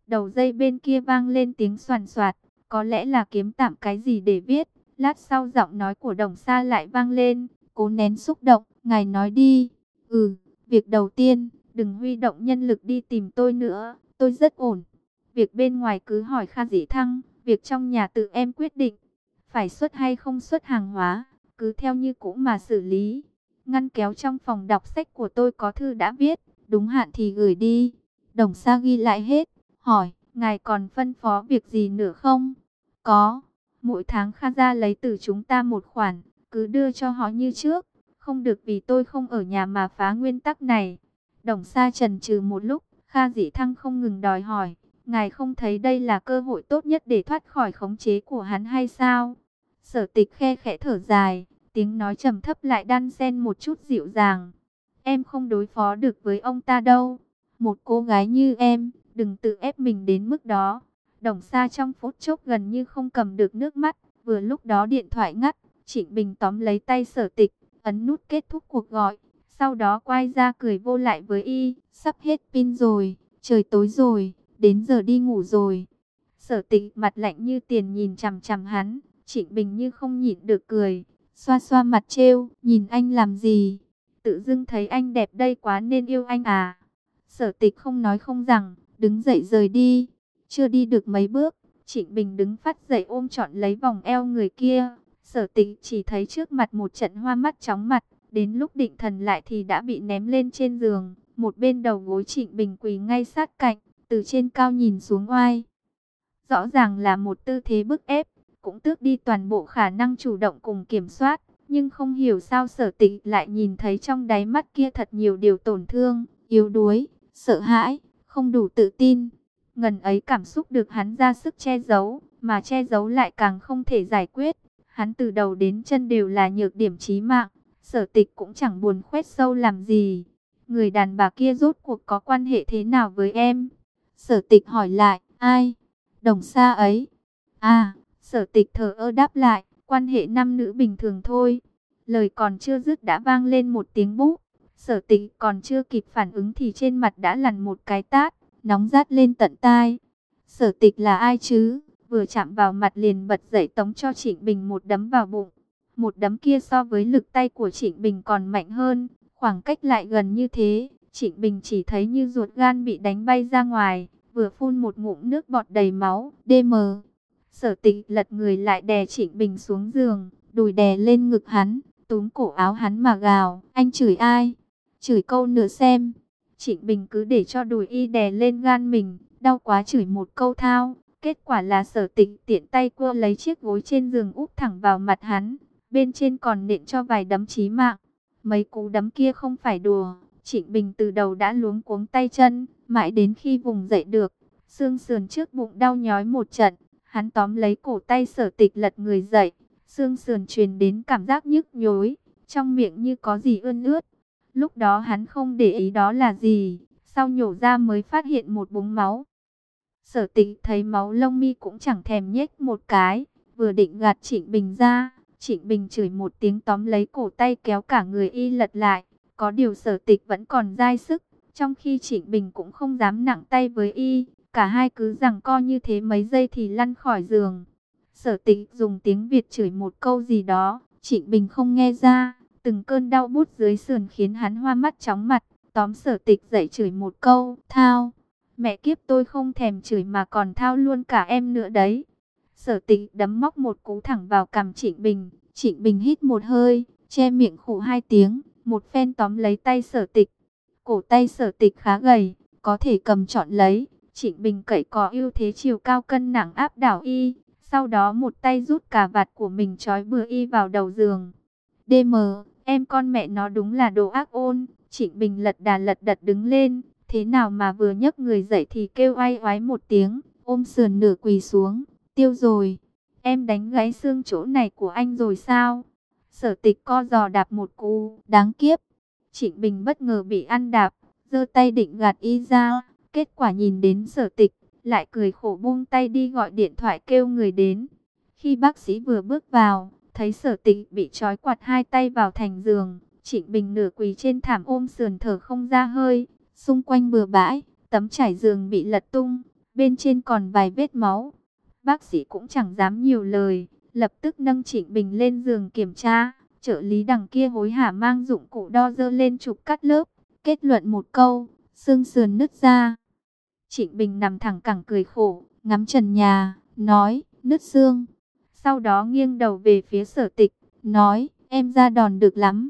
Đầu dây bên kia vang lên tiếng soàn soạt, có lẽ là kiếm tạm cái gì để viết. Lát sau giọng nói của đồng xa lại vang lên, cố nén xúc động, ngài nói đi. Ừ, việc đầu tiên, đừng huy động nhân lực đi tìm tôi nữa, tôi rất ổn. Việc bên ngoài cứ hỏi Kha Dĩ Thăng, việc trong nhà tự em quyết định. Phải xuất hay không xuất hàng hóa, cứ theo như cũ mà xử lý. Ngăn kéo trong phòng đọc sách của tôi có thư đã viết, đúng hạn thì gửi đi. Đồng Sa ghi lại hết, hỏi, ngài còn phân phó việc gì nữa không? Có, mỗi tháng Kha gia lấy từ chúng ta một khoản, cứ đưa cho họ như trước, không được vì tôi không ở nhà mà phá nguyên tắc này. Đồng Sa trần trừ một lúc, Kha Dĩ Thăng không ngừng đòi hỏi, ngài không thấy đây là cơ hội tốt nhất để thoát khỏi khống chế của hắn hay sao? Sở tịch khe khẽ thở dài, tiếng nói trầm thấp lại đan xen một chút dịu dàng. Em không đối phó được với ông ta đâu. Một cô gái như em, đừng tự ép mình đến mức đó. Đồng xa trong phút chốc gần như không cầm được nước mắt. Vừa lúc đó điện thoại ngắt, Trịnh Bình tóm lấy tay sở tịch, ấn nút kết thúc cuộc gọi. Sau đó quay ra cười vô lại với y, sắp hết pin rồi, trời tối rồi, đến giờ đi ngủ rồi. Sở tịch mặt lạnh như tiền nhìn chằm chằm hắn, Trịnh Bình như không nhịn được cười, xoa xoa mặt trêu, nhìn anh làm gì? Tự dưng thấy anh đẹp đây quá nên yêu anh à? Sở tịch không nói không rằng, đứng dậy rời đi. Chưa đi được mấy bước, Trịnh Bình đứng phát dậy ôm trọn lấy vòng eo người kia. Sở tịch chỉ thấy trước mặt một trận hoa mắt chóng mặt, đến lúc định thần lại thì đã bị ném lên trên giường. Một bên đầu gối Trịnh Bình quỳ ngay sát cạnh, từ trên cao nhìn xuống oai. Rõ ràng là một tư thế bức ép, cũng tước đi toàn bộ khả năng chủ động cùng kiểm soát. Nhưng không hiểu sao sở tịch lại nhìn thấy trong đáy mắt kia thật nhiều điều tổn thương, yếu đuối, sợ hãi, không đủ tự tin. Ngần ấy cảm xúc được hắn ra sức che giấu, mà che giấu lại càng không thể giải quyết. Hắn từ đầu đến chân đều là nhược điểm chí mạng, sở tịch cũng chẳng buồn khoét sâu làm gì. Người đàn bà kia rốt cuộc có quan hệ thế nào với em? Sở tịch hỏi lại, ai? Đồng xa ấy. À, sở tịch thở ơ đáp lại, quan hệ nam nữ bình thường thôi. Lời còn chưa dứt đã vang lên một tiếng búp. Sở tịch còn chưa kịp phản ứng thì trên mặt đã lằn một cái tát, nóng rát lên tận tai. Sở tịch là ai chứ? Vừa chạm vào mặt liền bật dậy tống cho Trịnh Bình một đấm vào bụng. Một đấm kia so với lực tay của Trịnh Bình còn mạnh hơn, khoảng cách lại gần như thế. Trịnh Bình chỉ thấy như ruột gan bị đánh bay ra ngoài, vừa phun một ngụm nước bọt đầy máu, DM. Sở tịch lật người lại đè Trịnh Bình xuống giường, đùi đè lên ngực hắn, túm cổ áo hắn mà gào, anh chửi ai? Chửi câu nửa xem. Trịnh Bình cứ để cho đùi y đè lên gan mình, đau quá chửi một câu thao. Kết quả là sở tịch tiện tay cua lấy chiếc gối trên giường úp thẳng vào mặt hắn, bên trên còn nện cho vài đấm chí mạng. Mấy cú đấm kia không phải đùa, Trịnh Bình từ đầu đã luống cuống tay chân, mãi đến khi vùng dậy được, xương sườn trước bụng đau nhói một trận, hắn tóm lấy cổ tay sở tịch lật người dậy, xương sườn truyền đến cảm giác nhức nhối, trong miệng như có gì ươn ướt. Lúc đó hắn không để ý đó là gì, sau nhổ ra mới phát hiện một búng máu. Sở tịch thấy máu lông mi cũng chẳng thèm nhếch một cái, vừa định gạt Trịnh Bình ra, Trịnh Bình chửi một tiếng tóm lấy cổ tay kéo cả người y lật lại, có điều sở tịch vẫn còn dai sức, trong khi Trịnh Bình cũng không dám nặng tay với y, cả hai cứ rằng co như thế mấy giây thì lăn khỏi giường. Sở tịch dùng tiếng Việt chửi một câu gì đó, Trịnh Bình không nghe ra, từng cơn đau bút dưới sườn khiến hắn hoa mắt chóng mặt, tóm sở tịch dậy chửi một câu, thao. Mẹ kiếp tôi không thèm chửi mà còn thao luôn cả em nữa đấy. Sở tịch đấm móc một cú thẳng vào cằm Trịnh Bình. Trịnh Bình hít một hơi, che miệng khủ hai tiếng, một phen tóm lấy tay sở tịch. Cổ tay sở tịch khá gầy, có thể cầm chọn lấy. Trịnh Bình cậy có ưu thế chiều cao cân nặng áp đảo y. Sau đó một tay rút cà vạt của mình trói bừa y vào đầu giường. DM, em con mẹ nó đúng là đồ ác ôn. Trịnh Bình lật đà lật đật đứng lên. Thế nào mà vừa nhấc người dậy thì kêu oai oái một tiếng, ôm sườn nửa quỳ xuống. Tiêu rồi, em đánh gãy xương chỗ này của anh rồi sao? Sở tịch co giò đạp một cú, đáng kiếp. Trịnh Bình bất ngờ bị ăn đạp, giơ tay định gạt y ra. Kết quả nhìn đến sở tịch, lại cười khổ buông tay đi gọi điện thoại kêu người đến. Khi bác sĩ vừa bước vào, thấy sở tịch bị trói quạt hai tay vào thành giường. Trịnh Bình nửa quỳ trên thảm ôm sườn thở không ra hơi. Xung quanh bừa bãi, tấm trải giường bị lật tung, bên trên còn vài vết máu. Bác sĩ cũng chẳng dám nhiều lời, lập tức nâng Trịnh Bình lên giường kiểm tra. Trợ lý đằng kia hối hả mang dụng cụ đo dơ lên chụp cắt lớp, kết luận một câu, xương sườn nứt ra. Trịnh Bình nằm thẳng cẳng cười khổ, ngắm trần nhà, nói, nứt xương. Sau đó nghiêng đầu về phía sở tịch, nói, em ra đòn được lắm.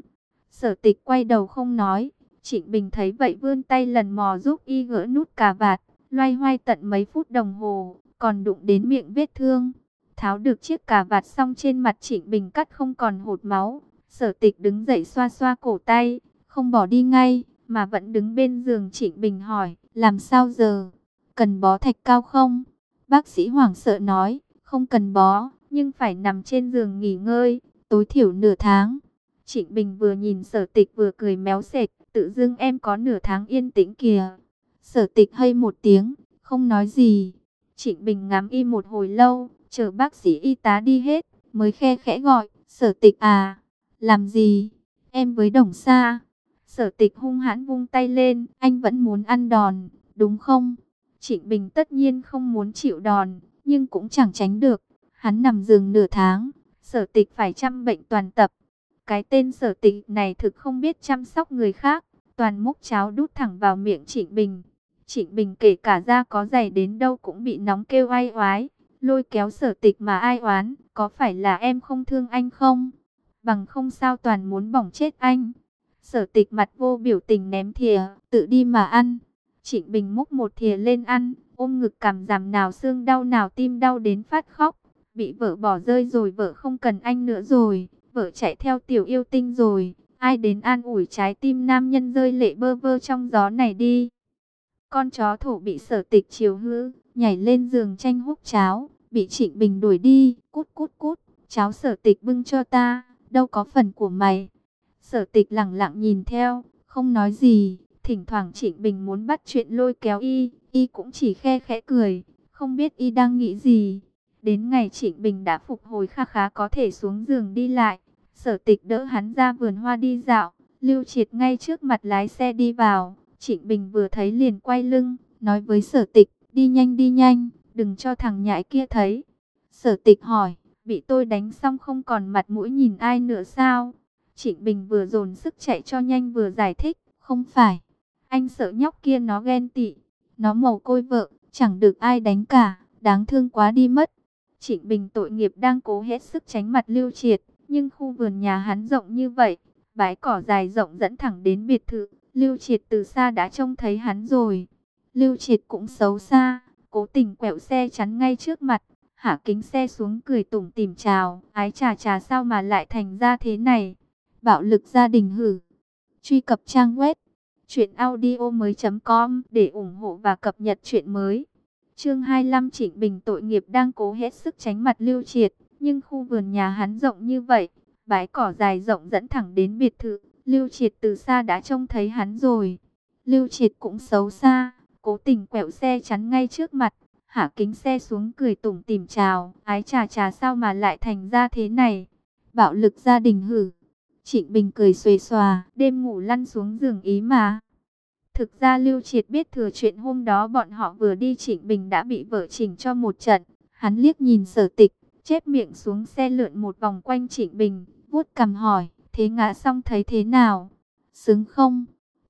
Sở tịch quay đầu không nói, Trịnh Bình thấy vậy vươn tay lần mò giúp y gỡ nút cà vạt, loay hoay tận mấy phút đồng hồ, còn đụng đến miệng vết thương. Tháo được chiếc cà vạt xong trên mặt Trịnh Bình cắt không còn hột máu. Sở tịch đứng dậy xoa xoa cổ tay, không bỏ đi ngay, mà vẫn đứng bên giường Trịnh Bình hỏi, làm sao giờ? Cần bó thạch cao không? Bác sĩ hoảng sợ nói, không cần bó, nhưng phải nằm trên giường nghỉ ngơi, tối thiểu nửa tháng. Trịnh Bình vừa nhìn sở tịch vừa cười méo sệt, tự dưng em có nửa tháng yên tĩnh kìa. Sở tịch hơi một tiếng, không nói gì. Trịnh Bình ngắm y một hồi lâu, chờ bác sĩ y tá đi hết, mới khe khẽ gọi, sở tịch à, làm gì, em với đồng xa. Sở tịch hung hãn vung tay lên, anh vẫn muốn ăn đòn, đúng không? Trịnh Bình tất nhiên không muốn chịu đòn, nhưng cũng chẳng tránh được. Hắn nằm giường nửa tháng, sở tịch phải chăm bệnh toàn tập, cái tên sở tịch này thực không biết chăm sóc người khác. Toàn múc cháo đút thẳng vào miệng Trịnh Bình. Trịnh Bình kể cả da có dày đến đâu cũng bị nóng kêu ai oái. Lôi kéo sở tịch mà ai oán. Có phải là em không thương anh không? Bằng không sao toàn muốn bỏng chết anh. Sở tịch mặt vô biểu tình ném thìa. Tự đi mà ăn. Trịnh Bình múc một thìa lên ăn. Ôm ngực cảm giảm nào xương đau nào tim đau đến phát khóc. Bị vợ bỏ rơi rồi vợ không cần anh nữa rồi vợ chạy theo tiểu yêu tinh rồi, ai đến an ủi trái tim nam nhân rơi lệ bơ vơ trong gió này đi. Con chó thổ bị sở tịch chiều hư, nhảy lên giường tranh hút cháo, bị Trịnh Bình đuổi đi, cút cút cút, cháo sở tịch bưng cho ta, đâu có phần của mày. Sở tịch lặng lặng nhìn theo, không nói gì, thỉnh thoảng Trịnh Bình muốn bắt chuyện lôi kéo y, y cũng chỉ khe khẽ cười, không biết y đang nghĩ gì. Đến ngày Trịnh Bình đã phục hồi kha khá có thể xuống giường đi lại. Sở tịch đỡ hắn ra vườn hoa đi dạo. Lưu triệt ngay trước mặt lái xe đi vào. Trịnh Bình vừa thấy liền quay lưng. Nói với sở tịch, đi nhanh đi nhanh, đừng cho thằng nhãi kia thấy. Sở tịch hỏi, bị tôi đánh xong không còn mặt mũi nhìn ai nữa sao? Trịnh Bình vừa dồn sức chạy cho nhanh vừa giải thích, không phải. Anh sợ nhóc kia nó ghen tị, nó mồ côi vợ, chẳng được ai đánh cả, đáng thương quá đi mất. Trịnh Bình tội nghiệp đang cố hết sức tránh mặt Lưu Triệt, nhưng khu vườn nhà hắn rộng như vậy, bãi cỏ dài rộng dẫn thẳng đến biệt thự, Lưu Triệt từ xa đã trông thấy hắn rồi. Lưu Triệt cũng xấu xa, cố tình quẹo xe chắn ngay trước mặt, hạ kính xe xuống cười tủm tìm chào, ái trà trà sao mà lại thành ra thế này. Bạo lực gia đình hử. Truy cập trang web truyện audio mới.com để ủng hộ và cập nhật truyện mới. Chương 25 Trịnh Bình tội nghiệp đang cố hết sức tránh mặt Lưu Triệt, Nhưng khu vườn nhà hắn rộng như vậy, bãi cỏ dài rộng dẫn thẳng đến biệt thự. Lưu Triệt từ xa đã trông thấy hắn rồi. Lưu Triệt cũng xấu xa, cố tình quẹo xe chắn ngay trước mặt. Hạ kính xe xuống cười tủm tìm chào. Ái trà trà sao mà lại thành ra thế này. Bạo lực gia đình hử. Trịnh Bình cười xuề xòa, đêm ngủ lăn xuống giường ý mà. Thực ra Lưu Triệt biết thừa chuyện hôm đó bọn họ vừa đi Trịnh Bình đã bị vợ chỉnh cho một trận. Hắn liếc nhìn sở tịch, chép miệng xuống xe lượn một vòng quanh Trịnh Bình, vuốt cằm hỏi, thế ngã xong thấy thế nào? Sướng không?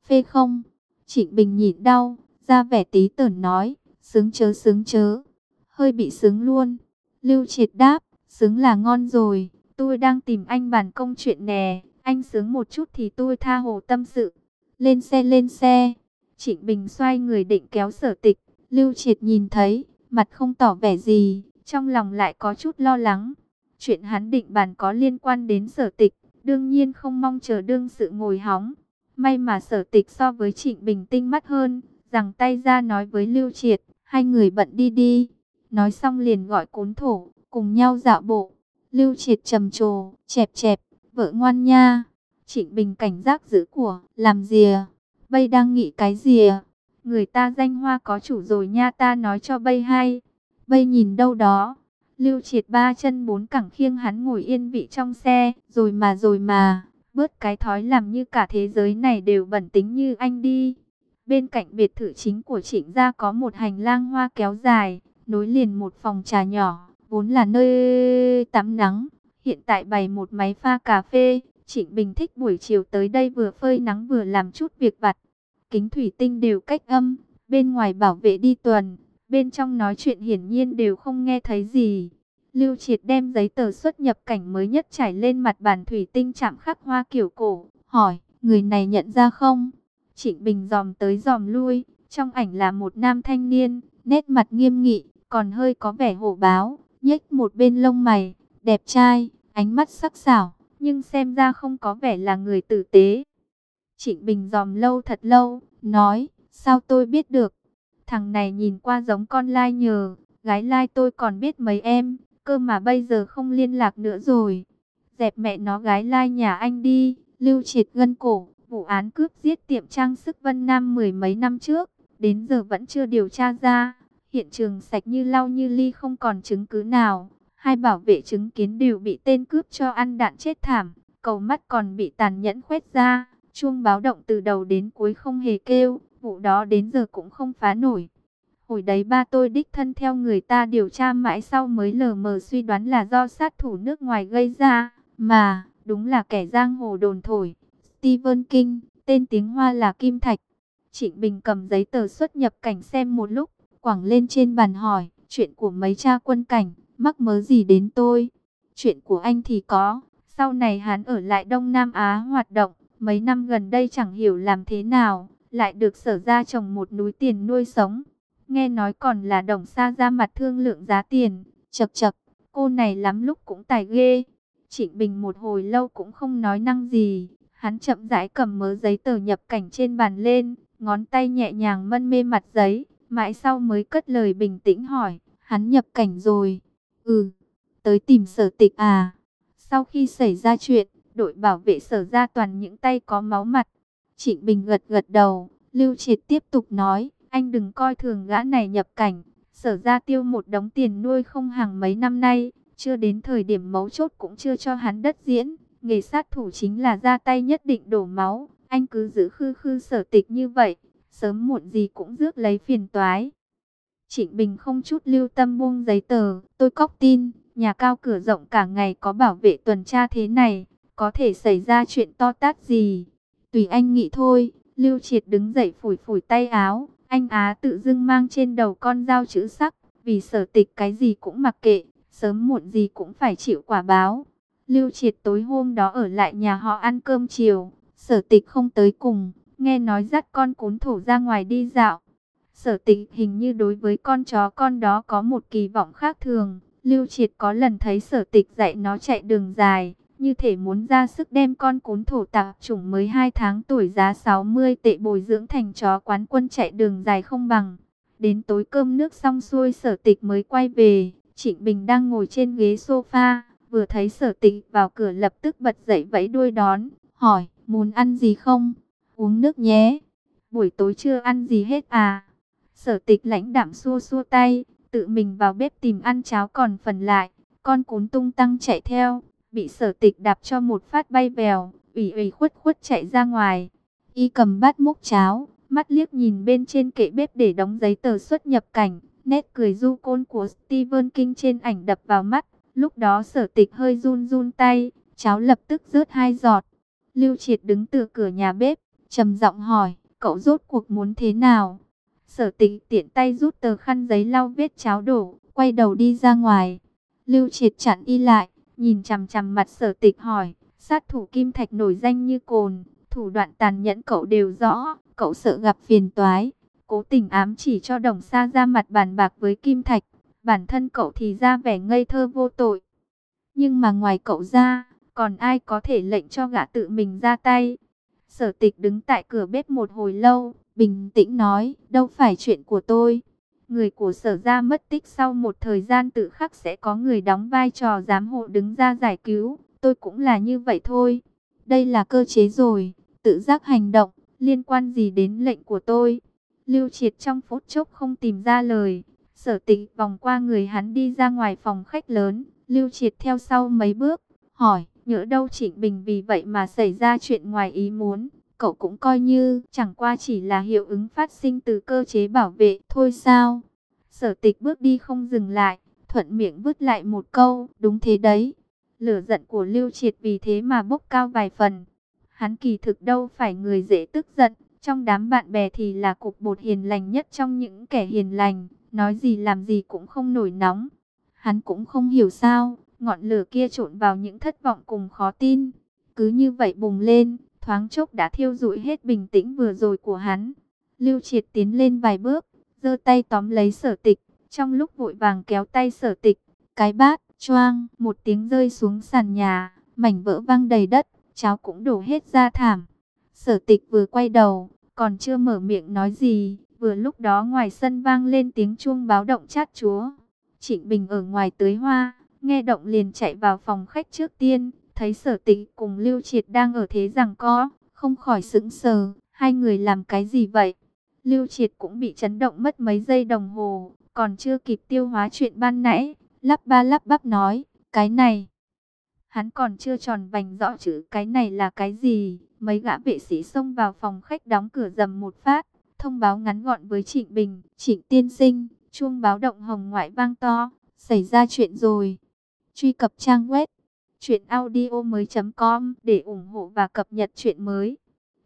Phê không? Trịnh Bình nhịn đau, ra vẻ tí tởn nói, sướng chớ sướng chớ, hơi bị sướng luôn. Lưu Triệt đáp, sướng là ngon rồi, tôi đang tìm anh bàn công chuyện nè, anh sướng một chút thì tôi tha hồ tâm sự. Lên xe lên xe, Trịnh Bình xoay người định kéo sở tịch, Lưu Triệt nhìn thấy, mặt không tỏ vẻ gì, trong lòng lại có chút lo lắng. Chuyện hắn định bàn có liên quan đến sở tịch, đương nhiên không mong chờ đương sự ngồi hóng. May mà sở tịch so với Trịnh Bình tinh mắt hơn, rằng tay ra nói với Lưu Triệt, hai người bận đi đi. Nói xong liền gọi cún thổ, cùng nhau dạo bộ. Lưu Triệt trầm trồ, chẹp chẹp, vợ ngoan nha. Trịnh Bình cảnh giác giữ của, làm gì à? Bây đang nghĩ cái gì à? Người ta danh hoa có chủ rồi nha ta nói cho bây hay. Bây nhìn đâu đó. Lưu triệt ba chân bốn cẳng khiêng hắn ngồi yên vị trong xe. Rồi mà rồi mà. Bớt cái thói làm như cả thế giới này đều bẩn tính như anh đi. Bên cạnh biệt thự chính của trịnh gia có một hành lang hoa kéo dài. Nối liền một phòng trà nhỏ. Vốn là nơi tắm nắng. Hiện tại bày một máy pha cà phê. Trịnh Bình thích buổi chiều tới đây vừa phơi nắng vừa làm chút việc vặt. Kính thủy tinh đều cách âm, bên ngoài bảo vệ đi tuần, bên trong nói chuyện hiển nhiên đều không nghe thấy gì. Lưu Triệt đem giấy tờ xuất nhập cảnh mới nhất trải lên mặt bàn thủy tinh chạm khắc hoa kiểu cổ, hỏi, người này nhận ra không? Trịnh Bình dòm tới dòm lui, trong ảnh là một nam thanh niên, nét mặt nghiêm nghị, còn hơi có vẻ hổ báo, nhếch một bên lông mày, đẹp trai, ánh mắt sắc sảo nhưng xem ra không có vẻ là người tử tế. Trịnh Bình dòm lâu thật lâu, nói, sao tôi biết được? Thằng này nhìn qua giống con lai nhờ, gái lai tôi còn biết mấy em, cơ mà bây giờ không liên lạc nữa rồi. Dẹp mẹ nó gái lai nhà anh đi, lưu triệt gân cổ, vụ án cướp giết tiệm trang sức Vân Nam mười mấy năm trước, đến giờ vẫn chưa điều tra ra. Hiện trường sạch như lau như ly không còn chứng cứ nào. Hai bảo vệ chứng kiến đều bị tên cướp cho ăn đạn chết thảm, cầu mắt còn bị tàn nhẫn khoét ra. Chuông báo động từ đầu đến cuối không hề kêu, vụ đó đến giờ cũng không phá nổi. Hồi đấy ba tôi đích thân theo người ta điều tra mãi sau mới lờ mờ suy đoán là do sát thủ nước ngoài gây ra, mà đúng là kẻ giang hồ đồn thổi. Stephen King, tên tiếng Hoa là Kim Thạch. Trịnh Bình cầm giấy tờ xuất nhập cảnh xem một lúc, quẳng lên trên bàn hỏi, chuyện của mấy cha quân cảnh, mắc mớ gì đến tôi. Chuyện của anh thì có, sau này hắn ở lại Đông Nam Á hoạt động, mấy năm gần đây chẳng hiểu làm thế nào, lại được sở ra trồng một núi tiền nuôi sống. Nghe nói còn là đồng xa ra mặt thương lượng giá tiền, chập chập, cô này lắm lúc cũng tài ghê. Trịnh Bình một hồi lâu cũng không nói năng gì, hắn chậm rãi cầm mớ giấy tờ nhập cảnh trên bàn lên, ngón tay nhẹ nhàng mân mê mặt giấy, mãi sau mới cất lời bình tĩnh hỏi, hắn nhập cảnh rồi. Ừ, tới tìm sở tịch à. Sau khi xảy ra chuyện, đội bảo vệ sở ra toàn những tay có máu mặt. Trịnh Bình gật gật đầu, Lưu Triệt tiếp tục nói, anh đừng coi thường gã này nhập cảnh. Sở ra tiêu một đống tiền nuôi không hàng mấy năm nay, chưa đến thời điểm mấu chốt cũng chưa cho hắn đất diễn. Nghề sát thủ chính là ra tay nhất định đổ máu, anh cứ giữ khư khư sở tịch như vậy, sớm muộn gì cũng rước lấy phiền toái. Trịnh Bình không chút lưu tâm buông giấy tờ, tôi cóc tin, nhà cao cửa rộng cả ngày có bảo vệ tuần tra thế này, có thể xảy ra chuyện to tát gì. Tùy anh nghĩ thôi, Lưu Triệt đứng dậy phủi phủi tay áo, anh Á tự dưng mang trên đầu con dao chữ sắc, vì sở tịch cái gì cũng mặc kệ, sớm muộn gì cũng phải chịu quả báo. Lưu Triệt tối hôm đó ở lại nhà họ ăn cơm chiều, sở tịch không tới cùng, nghe nói dắt con cún thổ ra ngoài đi dạo. Sở tịch hình như đối với con chó con đó có một kỳ vọng khác thường. Lưu Triệt có lần thấy sở tịch dạy nó chạy đường dài, như thể muốn ra sức đem con cún thổ tạp chủng mới 2 tháng tuổi giá 60 tệ bồi dưỡng thành chó quán quân chạy đường dài không bằng. Đến tối cơm nước xong xuôi sở tịch mới quay về, Trịnh Bình đang ngồi trên ghế sofa, vừa thấy sở tịch vào cửa lập tức bật dậy vẫy đuôi đón, hỏi, muốn ăn gì không? Uống nước nhé. Buổi tối chưa ăn gì hết à? Sở tịch lãnh đạm xua xua tay, tự mình vào bếp tìm ăn cháo còn phần lại. Con cún tung tăng chạy theo, bị sở tịch đạp cho một phát bay bèo, ủy ủy khuất khuất chạy ra ngoài. Y cầm bát múc cháo, mắt liếc nhìn bên trên kệ bếp để đóng giấy tờ xuất nhập cảnh. Nét cười du côn của Stephen King trên ảnh đập vào mắt. Lúc đó sở tịch hơi run run tay, cháo lập tức rớt hai giọt. Lưu Triệt đứng từ cửa nhà bếp, trầm giọng hỏi, cậu rốt cuộc muốn thế nào? Sở tịch tiện tay rút tờ khăn giấy lau vết cháo đổ, quay đầu đi ra ngoài. Lưu Triệt chặn y lại, nhìn chằm chằm mặt sở tịch hỏi, sát thủ Kim Thạch nổi danh như cồn, thủ đoạn tàn nhẫn cậu đều rõ, cậu sợ gặp phiền toái. Cố tình ám chỉ cho đồng xa ra mặt bàn bạc với Kim Thạch, bản thân cậu thì ra vẻ ngây thơ vô tội. Nhưng mà ngoài cậu ra, còn ai có thể lệnh cho gã tự mình ra tay? Sở tịch đứng tại cửa bếp một hồi lâu, bình tĩnh nói, đâu phải chuyện của tôi. Người của sở ra mất tích sau một thời gian tự khắc sẽ có người đóng vai trò giám hộ đứng ra giải cứu. Tôi cũng là như vậy thôi. Đây là cơ chế rồi, tự giác hành động, liên quan gì đến lệnh của tôi. Lưu triệt trong phút chốc không tìm ra lời. Sở tịch vòng qua người hắn đi ra ngoài phòng khách lớn. Lưu triệt theo sau mấy bước, hỏi, nhỡ đâu Trịnh Bình vì vậy mà xảy ra chuyện ngoài ý muốn cậu cũng coi như chẳng qua chỉ là hiệu ứng phát sinh từ cơ chế bảo vệ thôi sao. Sở tịch bước đi không dừng lại, thuận miệng vứt lại một câu, đúng thế đấy. Lửa giận của Lưu Triệt vì thế mà bốc cao vài phần. Hắn kỳ thực đâu phải người dễ tức giận, trong đám bạn bè thì là cục bột hiền lành nhất trong những kẻ hiền lành, nói gì làm gì cũng không nổi nóng. Hắn cũng không hiểu sao, ngọn lửa kia trộn vào những thất vọng cùng khó tin. Cứ như vậy bùng lên, thoáng chốc đã thiêu rụi hết bình tĩnh vừa rồi của hắn. Lưu Triệt tiến lên vài bước, giơ tay tóm lấy sở tịch, trong lúc vội vàng kéo tay sở tịch, cái bát, choang, một tiếng rơi xuống sàn nhà, mảnh vỡ văng đầy đất, cháo cũng đổ hết ra thảm. Sở tịch vừa quay đầu, còn chưa mở miệng nói gì, vừa lúc đó ngoài sân vang lên tiếng chuông báo động chát chúa. Trịnh Bình ở ngoài tưới hoa, nghe động liền chạy vào phòng khách trước tiên, thấy sở tịch cùng Lưu Triệt đang ở thế rằng có, không khỏi sững sờ, hai người làm cái gì vậy? Lưu Triệt cũng bị chấn động mất mấy giây đồng hồ, còn chưa kịp tiêu hóa chuyện ban nãy, lắp ba lắp bắp nói, cái này. Hắn còn chưa tròn vành rõ chữ cái này là cái gì, mấy gã vệ sĩ xông vào phòng khách đóng cửa dầm một phát, thông báo ngắn gọn với Trịnh Bình, Trịnh Tiên Sinh, chuông báo động hồng ngoại vang to, xảy ra chuyện rồi. Truy cập trang web Chuyện audio mới com để ủng hộ và cập nhật chuyện mới.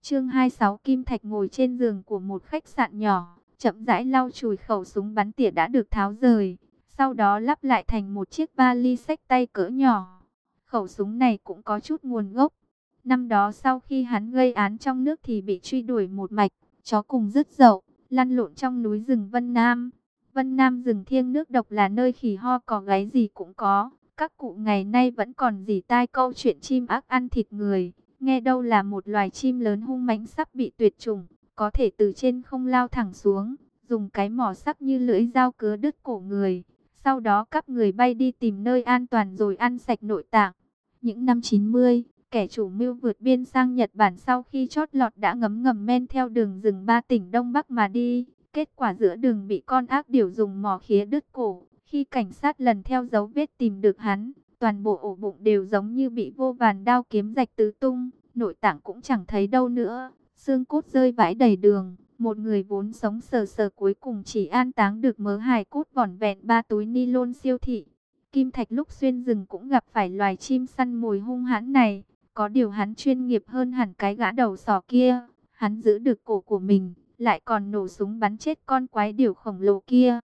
Chương 26 Kim Thạch ngồi trên giường của một khách sạn nhỏ, chậm rãi lau chùi khẩu súng bắn tỉa đã được tháo rời, sau đó lắp lại thành một chiếc vali sách tay cỡ nhỏ. Khẩu súng này cũng có chút nguồn gốc. Năm đó sau khi hắn gây án trong nước thì bị truy đuổi một mạch, chó cùng dứt dậu, lăn lộn trong núi rừng Vân Nam. Vân Nam rừng thiêng nước độc là nơi khỉ ho có gáy gì cũng có, các cụ ngày nay vẫn còn dỉ tai câu chuyện chim ác ăn thịt người. Nghe đâu là một loài chim lớn hung mãnh sắp bị tuyệt chủng, có thể từ trên không lao thẳng xuống, dùng cái mỏ sắc như lưỡi dao cứa đứt cổ người. Sau đó các người bay đi tìm nơi an toàn rồi ăn sạch nội tạng. Những năm 90, kẻ chủ mưu vượt biên sang Nhật Bản sau khi chót lọt đã ngấm ngầm men theo đường rừng ba tỉnh Đông Bắc mà đi. Kết quả giữa đường bị con ác điều dùng mỏ khía đứt cổ, khi cảnh sát lần theo dấu vết tìm được hắn, toàn bộ ổ bụng đều giống như bị vô vàn đao kiếm rạch tứ tung, nội tạng cũng chẳng thấy đâu nữa, xương cốt rơi vãi đầy đường. Một người vốn sống sờ sờ cuối cùng chỉ an táng được mớ hài cốt vỏn vẹn ba túi ni lôn siêu thị. Kim Thạch lúc xuyên rừng cũng gặp phải loài chim săn mồi hung hãn này. Có điều hắn chuyên nghiệp hơn hẳn cái gã đầu sò kia. Hắn giữ được cổ của mình, lại còn nổ súng bắn chết con quái điểu khổng lồ kia.